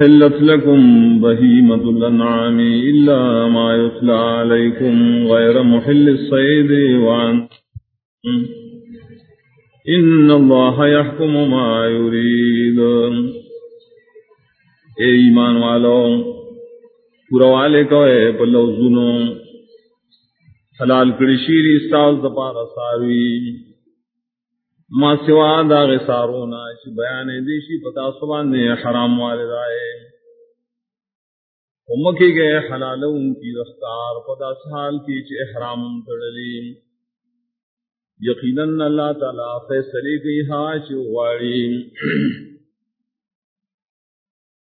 حلت لكم بهيمة الأنعام إلا ما يتلى عليكم غير محل الصيد وعن إن الله يحكم ما يريد. اے ایمان والو، پورا والے کو اے پلو زنو حلال کڑی شیری استاز دپارا ساروی ما سوا دا غسارونا چی بیان دیشی پتا سبان نے حرام والد آئے۔ امکی گئے حلال ان کی رفتار پتا سال کی چی احرام تڑلی۔ یقیناً اللہ تعالی فیصلے کی ہاچ غاری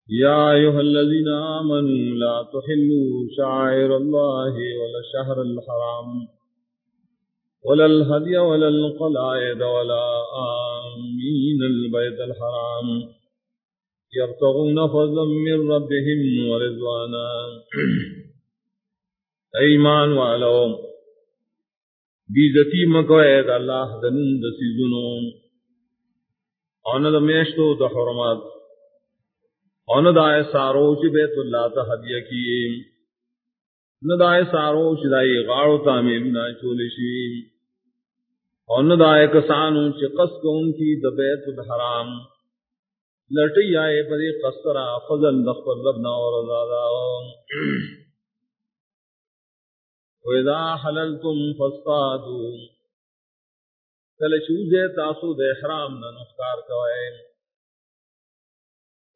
یا ایوہ الذین آمنوا، لا تحلوا شعائر اللہ ولا شہر الحرام۔ ولا الهدي ولا القلائد ولا آمين البيت الحرام. يرتغون فضلا من ربهم ورضوانا. ایمان والو، بیزتی مکوید اللہ دنن دسی زنون اوند میشتو دا حرمات اوند آئے سارو چی بیت اللہ تا حدیہ کیم ندائے سارو چدائی غاڑو تعمیر نہ چولشی۔ اور ندائے کسانو چی قص ان کی دبیت الحرام۔ لٹی آئے پدی قصرا فضل دخل لبنا اور ازادا وَإِذَا حَلَلْتُمْ فَاسْتَادُوا کل چوزے تاسو دے حرام نہ کوئے۔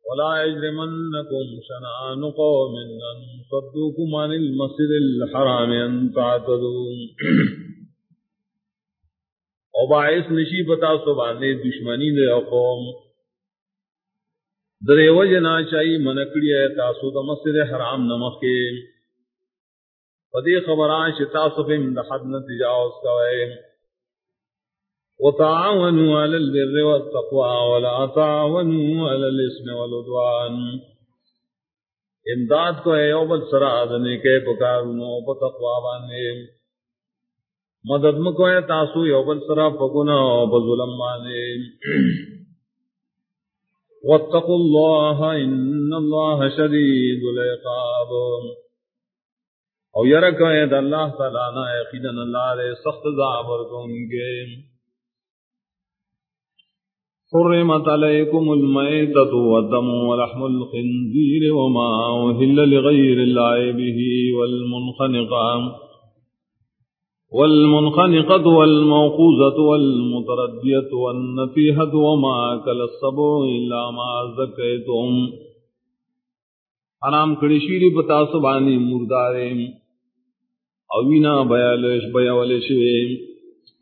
ولا يجرمنكم شنآن قوم أن صدوكم عن المسجد الحرام أن تعتدوا. او باعث نشی بتا سو باندے دشمنی دے قوم. درے وجنا چاہی منکڑی ہے تاسو دا مسجد حرام نمک کے پدی خبران شتا سفم دا حد نتجاوز کوئے وتعاونوا على البر والتقوى ولا تعاونوا على الاسم والعدوان. امداد کو ہے اوبل سرا دنے کے پکارونو په تقوا باندې مدد مکو ہے تاسو اوبل سرا پګونا او په ظلم باندې واتقوا الله ان الله شديد العقاب. او یرکو ہے اللہ تعالی نہ یقینا اللہ دے سخت عذاب ورکونگے حرمت عليكم الميتة والدم ولحم الخنزير وما أهل لغير الله به والمنخنقة والمنخنقة والموقوزة والمتردية والنفيهة وما أكل السبع إلا ما زكيتم حرام کړي شيری پتا سبانی مردارې او وینا بیالش بیاولش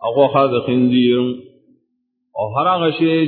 او خاص خنزیر او هر هغه شی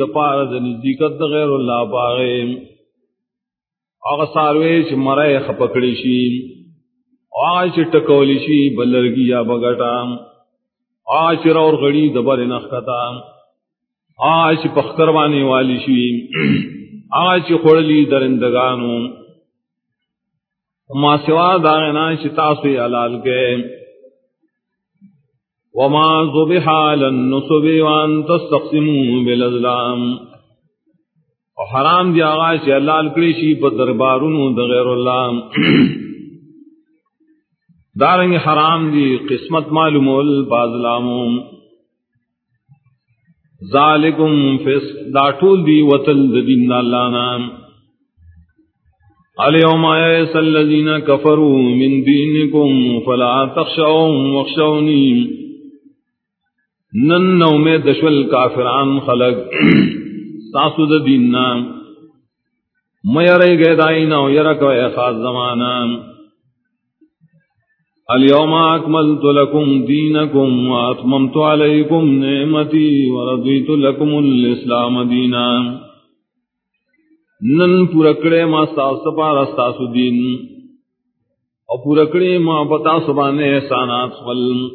د پاره د نزدېکت د غیر الله باغې هغه ساروی چې مړی خپکړی شي، او هغه چې ټکولی شي بلرګي یا بغټا هغه چې راور غړي د بل نخکتا هغه چې پختر باندې والی شي، هغه چې خړلی درندگانو. ما سوا دا نه چې تاسو یې حلال کې وما ذبح على النصب وان تستقسموا بالازلام او حرام دی آغا چی اللہ لکڑی شی پا دربارونو دا غیر اللہ دارنگ حرام دی قسمت معلومول بازلامو ذالکم فس دا ٹول دی وطل دین اللہ نام۔ اليوم آئیس الذین کفروا من دینکم فلا تخشعون واخشونی نن نو میں دشول کافران خلق. ساسو د دین نام. میرے گئے دائی نو یرک و خاص زمانہ. اليوم اکملت لکم دینکم واتممت علیکم نعمتی ورضیت لکم الاسلام دینا. نن پورکڑے ما ساس پارا ساسو دین. اور پورکڑے ما پتا سبانے احسانات خلم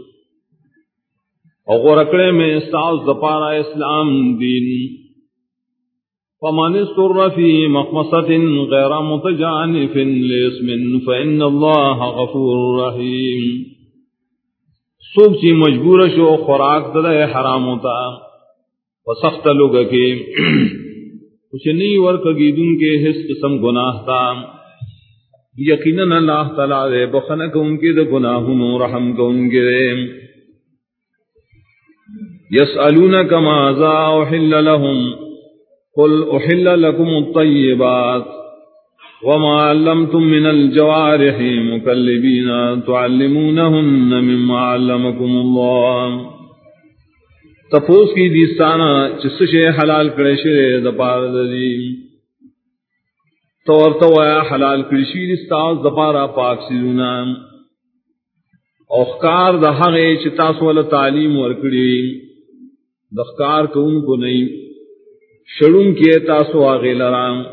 اور غرکڑے میں ساز دپارا اسلام دین. فمن استر في مخمصة غير متجانف لاسم فإن الله غفور رحيم. سوک چی مجبور شو، خوراک دلے حرام ہوتا و سخت لوگ کے کچھ نہیں ورکگیدن کے حس قسم گناہ تا. یقیناً اللہ تعالیٰ دے بخنک ان کے دے گناہن رحم کو ان کے دے يسألونك ماذا أحل لهم قل أحل لكم الطيبات وما علمتم من الجوارح مكلبين تعلمونهن مما علمكم الله تفوس کی دیستانا چس شے حلال کرے شرے دپار دی جی تو تو حلال کرشی دستاز دپارا پاک سیزونا اوخکار دہاغے چتاس والا تعلیم ورکڑی دخکار کو ان کو نہیں شڑون کی تاسو آگے لرام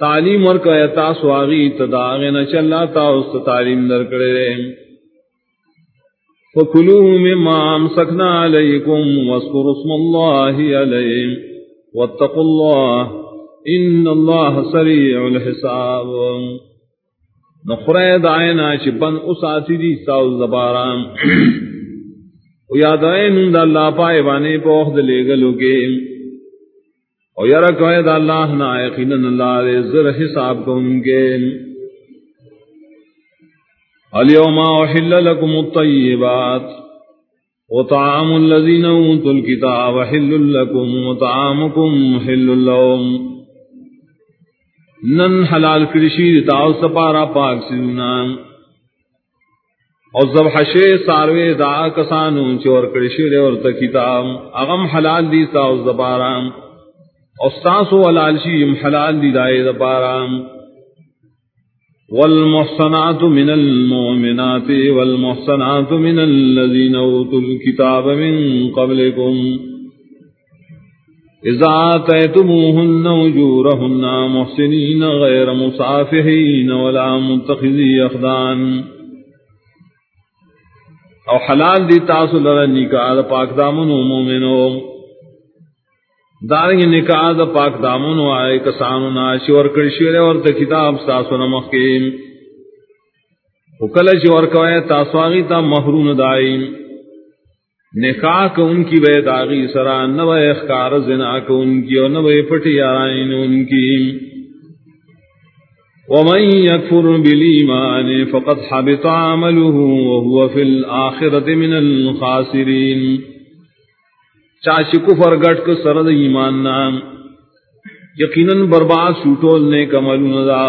تعلیم اور کا تاسو آگی تداغ نہ چلا تا اس تعلیم در کرے فکلوه مما امسکنا علیکم واسکر اسم اللہ علیہ واتقوا اللہ ان اللہ سریع الحساب. نخرید آئینا چی بن اس آتی دی، ساو زباران. او یاد آئے نند اللہ پائے بانے پوخد لے گلو کے۔ او یرا کوئے دا اللہ نا یقینن اللہ دے زر حساب کو ان کے۔ اليوم احل لكم الطيبات وطعام الذين اوتوا الكتاب حل لكم وطعامكم حل لهم نن حلال کرشی تاو سپارا پاک سنان اور زب حشے ساروے دا کسانو چور کڑشیر اور تکتاب اغم حلال دی تا زبارام استاسو والالشیم حلال دی دائے زبارام والمحصنات من المؤمنات والمحصنات من الذين اوتوا الكتاب من قبلكم. اذا اتيتموهن وجورهن محسنين غير مصافحين ولا متخذي اخدان او حلال دی تاسو لرا نکاح دا پاک دامنو مومنو. دارنگی نکاح دا پاک دامنو آئے کسانو ناشی ورکڑ شیر اور تا کتاب ساسو نمخیم وکل چی ورکوئے تاسو آگی تا محرون دائیم نکاح کا ان کی بے داغی سران نو اخکار زنا کا ان کی اور نو پٹی آرائن ان کی ومن يكفر بالإيمان فقد حبط عمله وهو في الآخرة من الخاسرين. چاچ کفر گٹ کو سرد ایمان نام. یقیناً برباد شوٹول نے کمل ندا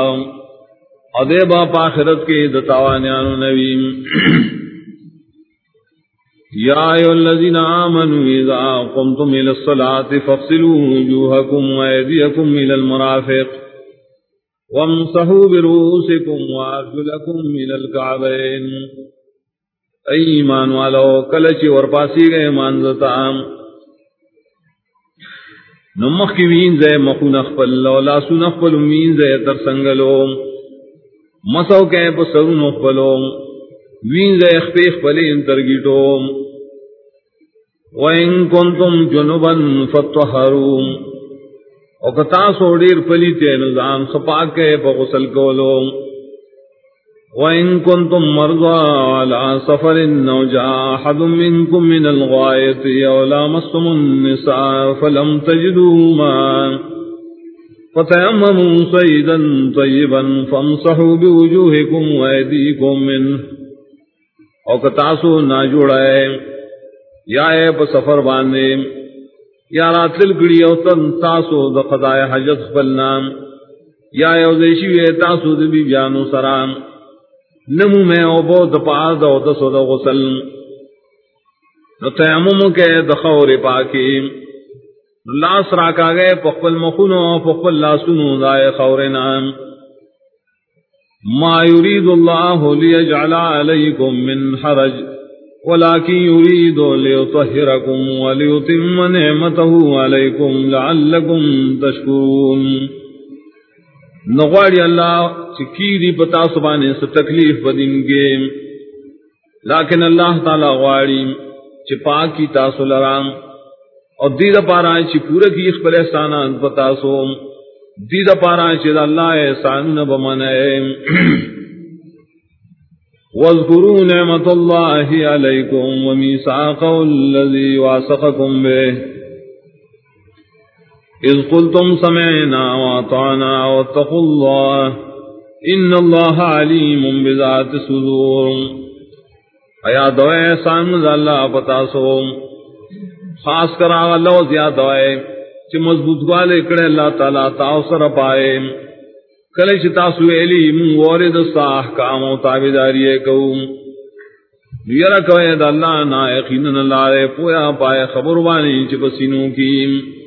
ادے باپ آخرت کے دتاوانیان نویم. یا ایو الذین آمنوا اذا قمتم الى الصلاة فاغسلوا وجوهكم وأيديكم الى المرافق. وامسحوا برؤوسكم وارجلكم الى الكعبين. اي ایمان والو کلچ ور پاسی گئے مانزتا نمخ کی وین زے، مخو نخپل لا سو نخپل مین زے تر سنگلو مسو کے پسرو نخپلو وین زے اخپی اخپلی انترگیٹو وَإِن كُنتُمْ جُنُبًا فَاتَّحَرُوا او کتا سو ډیر پلی ته نظام خپاک کې په غسل کولو. وَإِن كُنتُم مَّرْضَىٰ عَلَىٰ سَفَرٍ أَوْ جَاءَ أَحَدٌ مِّنكُم مِّنَ الْغَائِطِ أَوْ لَامَسْتُمُ النِّسَاءَ فَلَمْ تَجِدُوا مَاءً فَتَيَمَّمُوا صَعِيدًا طَيِّبًا فَامْسَحُوا بِوُجُوهِكُمْ وَأَيْدِيكُم مِّنْهُ. او کتا سو یا اے سفر باندې یا راتل گڑی او تن تاسو د قضاء حجت خپلنا یا یو دیشی وی تاسو د بی بیانو سرام نمو میں او بو د پاز او د سو د غسل. نو تیمم کے د خور پاکی لاس را کا گئے پخپل مخونو پخپل لاسونو دائے خورنا ما يريد الله ليجعل عليكم من حرج. ولكن يريد ليطهركم وليتم نعمته عليكم لعلكم تشكرون. نغواڑی اللہ چکیری پتا سبانے سے تکلیف بدن گے لیکن اللہ تعالی غواڑی چپا کی تاسو لرام اور دید پارا چی پورا کی اخبر احسانات پتاسو دید پارا چی اللہ احسان نبمن واذكروا نعمة الله عليكم وميثاقه الذي واثقكم به. اذ قلتم سمعنا واطعنا واتقوا الله ان الله علیم بذات صدور ایا دوئے احسان اللہ پتا سو. خاص کر آغا لوز یا دوئے چی مضبوط والے کڑے اللہ تعالیٰ تاؤسر پائے. کلی چی تاسو ایلی من وارد سا احکام و تابداری کون دیرہ کوئے دا اللہ نا یقینن اللہ رے پویا پائے خبر بانی چی پسینوں کیم.